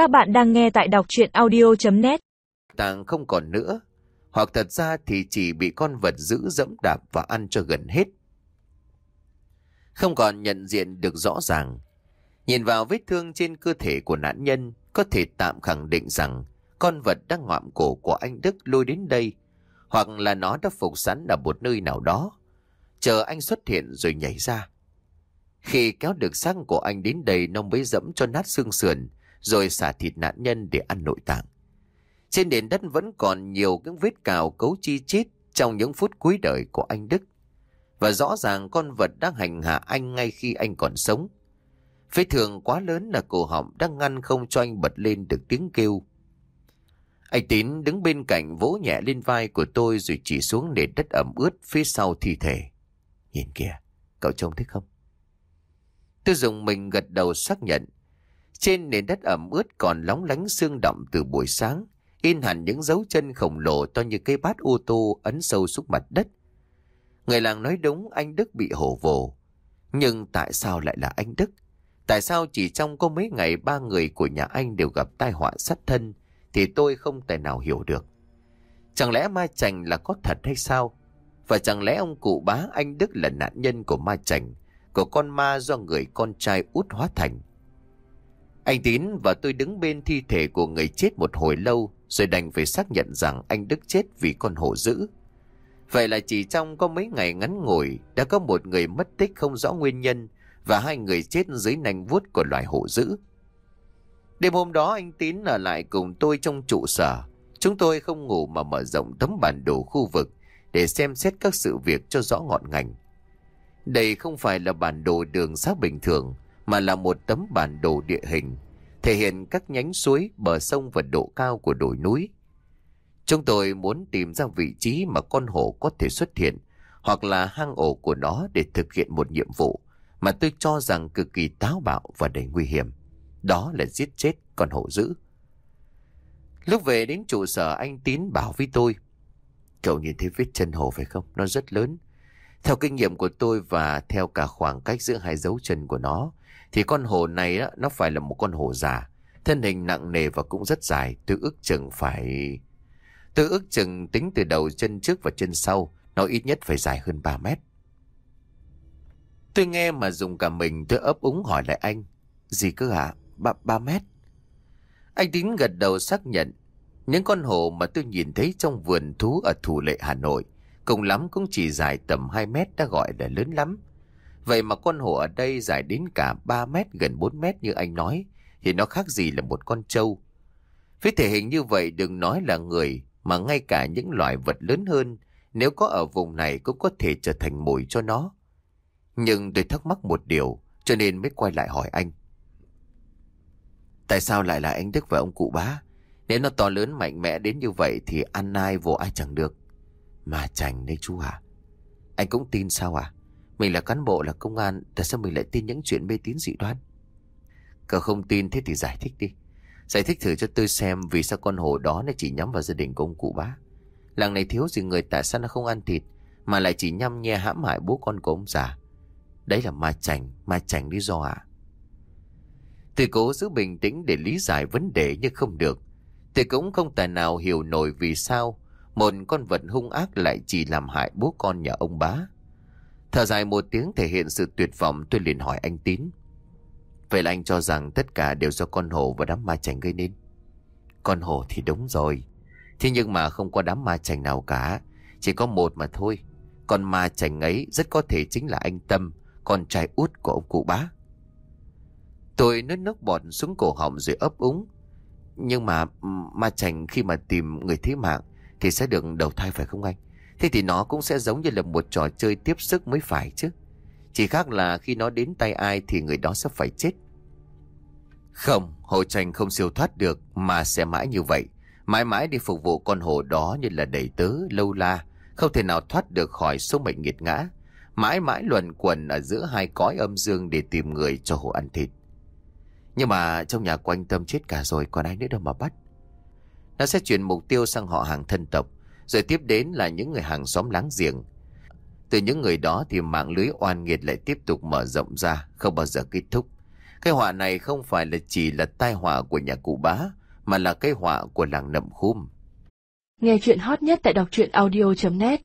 Các bạn đang nghe tại đọc chuyện audio.net tàng không còn nữa, hoặc thật ra thì chỉ bị con vật giữ dẫm đạp và ăn cho gần hết. Không còn nhận diện được rõ ràng. Nhìn vào vết thương trên cơ thể của nạn nhân, có thể tạm khẳng định rằng con vật đang ngoạm cổ của anh Đức lôi đến đây, hoặc là nó đã phục sẵn ở một nơi nào đó, chờ anh xuất hiện rồi nhảy ra. Khi kéo được xác của anh đến đây, nó mới dẫm cho nát xương sườn, rồi xả thịt nạn nhân để ăn nội tạng. Trên nền đất vẫn còn nhiều những vết cào cấu chi chít trong những phút cuối đời của anh Đức. Và rõ ràng con vật đang hành hạ anh ngay khi anh còn sống. Vết thương quá lớn là cổ họng đang ngăn không cho anh bật lên được tiếng kêu. Anh Tín đứng bên cạnh vỗ nhẹ lên vai của tôi rồi chỉ xuống nền đất ẩm ướt phía sau thi thể. Nhìn kìa, cậu trông thấy không? Tôi dùng mình gật đầu xác nhận. Trên nền đất ẩm ướt còn lóng lánh xương đậm từ buổi sáng, in hẳn những dấu chân khổng lồ to như cây bát ô tô ấn sâu xuống mặt đất. Người làng nói đúng anh Đức bị hổ vồ. Nhưng tại sao lại là anh Đức? Tại sao chỉ trong có mấy ngày ba người của nhà anh đều gặp tai họa sát thân thì tôi không thể nào hiểu được. Chẳng lẽ ma chành là có thật hay sao? Và chẳng lẽ ông cụ bá anh Đức là nạn nhân của ma chành, của con ma do người con trai út hóa thành? Anh Tín và tôi đứng bên thi thể của người chết một hồi lâu, rồi đành phải xác nhận rằng anh Đức chết vì con hổ dữ. Vậy là chỉ trong có mấy ngày ngắn ngủi, đã có một người mất tích không rõ nguyên nhân và hai người chết dưới nành vuốt của loài hổ dữ. Đêm hôm đó, anh Tín ở lại cùng tôi trong trụ sở. Chúng tôi không ngủ mà mở rộng tấm bản đồ khu vực để xem xét các sự việc cho rõ ngọn ngành. Đây không phải là bản đồ đường xác bình thường mà là một tấm bản đồ địa hình thể hiện các nhánh suối, bờ sông và độ cao của đồi núi. Chúng tôi muốn tìm ra vị trí mà con hổ có thể xuất hiện hoặc là hang ổ của nó để thực hiện một nhiệm vụ mà tôi cho rằng cực kỳ táo bạo và đầy nguy hiểm. Đó là giết chết con hổ dữ. Lúc về đến trụ sở anh Tín bảo với tôi Cậu nhìn thấy vết chân hổ phải không? Nó rất lớn. Theo kinh nghiệm của tôi và theo cả khoảng cách giữa hai dấu chân của nó thì con hổ này á, nó phải là một con hổ già. Thân hình nặng nề và cũng rất dài. Tôi ước chừng phải... Tôi ước chừng tính từ đầu chân trước và chân sau. Nó ít nhất phải dài hơn 3 mét. Tôi nghe mà dùng cả mình tôi ấp úng hỏi lại anh. Gì cơ hả? Ba, ba mét? Anh Tín gật đầu xác nhận. Những con hổ mà tôi nhìn thấy trong vườn thú ở Thủ Lệ Hà Nội cùng lắm cũng chỉ dài tầm 2 mét đã gọi là lớn lắm. Vậy mà con hổ ở đây dài đến cả 3 mét gần 4 mét như anh nói, thì nó khác gì là một con trâu. Với thể hình như vậy đừng nói là người, mà ngay cả những loài vật lớn hơn, nếu có ở vùng này cũng có thể trở thành mồi cho nó. Nhưng tôi thắc mắc một điều, cho nên mới quay lại hỏi anh. Tại sao lại là anh Đức và ông cụ bá? Nếu nó to lớn mạnh mẽ đến như vậy thì ăn ai vô ai chẳng được. Mà chành đấy chú à. Anh cũng tin sao à? Mình là cán bộ, là công an, Tại sao mình lại tin những chuyện mê tín dị đoan? Cậu không tin, thế thì giải thích đi. Giải thích thử cho tôi xem Vì sao con hổ đó nó chỉ nhắm vào gia đình của ông cụ bá. Làng này thiếu gì người, Tại sao nó không ăn thịt, Mà lại chỉ nhăm nhe hãm hại bố con của ông già? Đấy là ma chành Ma chành lý do à Tôi cố giữ bình tĩnh để lý giải vấn đề nhưng không được. Tôi cũng không tài nào hiểu nổi vì sao Một con vật hung ác lại chỉ làm hại bố con nhà ông bá. Thở dài một tiếng thể hiện sự tuyệt vọng tôi liền hỏi anh Tín. Vậy là anh cho rằng tất cả đều do con hổ và đám ma chành gây nên. Con hổ thì đúng rồi. Thế nhưng mà không có đám ma chành nào cả. Chỉ có một mà thôi. Con ma chành ấy rất có thể chính là anh Tâm, con trai út của ông cụ bá. Tôi nứt nước bọt xuống cổ họng rồi ấp úng. Nhưng mà ừ, ma chành khi mà tìm người thế mạng thì sẽ được đầu thai phải không anh? Thế thì nó cũng sẽ giống như là một trò chơi tiếp sức mới phải chứ. Chỉ khác là khi nó đến tay ai thì người đó sẽ phải chết. Không, hồ tranh không siêu thoát được mà sẽ mãi như vậy. Mãi mãi đi phục vụ con hồ đó như là đầy tớ, lâu la, không thể nào thoát được khỏi số mệnh nghiệt ngã. Mãi mãi luẩn quẩn ở giữa hai cõi âm dương để tìm người cho hồ ăn thịt. Nhưng mà trong nhà quanh tâm chết cả rồi còn ai nữa đâu mà bắt. Nó sẽ chuyển mục tiêu sang họ hàng thân tộc rồi tiếp đến là những người hàng xóm láng giềng. Từ những người đó thì mạng lưới oan nghiệt lại tiếp tục mở rộng ra, không bao giờ kết thúc. Cái họa này không phải là chỉ là tai họa của nhà cụ bá, mà là cái họa của làng nậm khum. Nghe chuyện hot nhất tại đọc truyện audio.net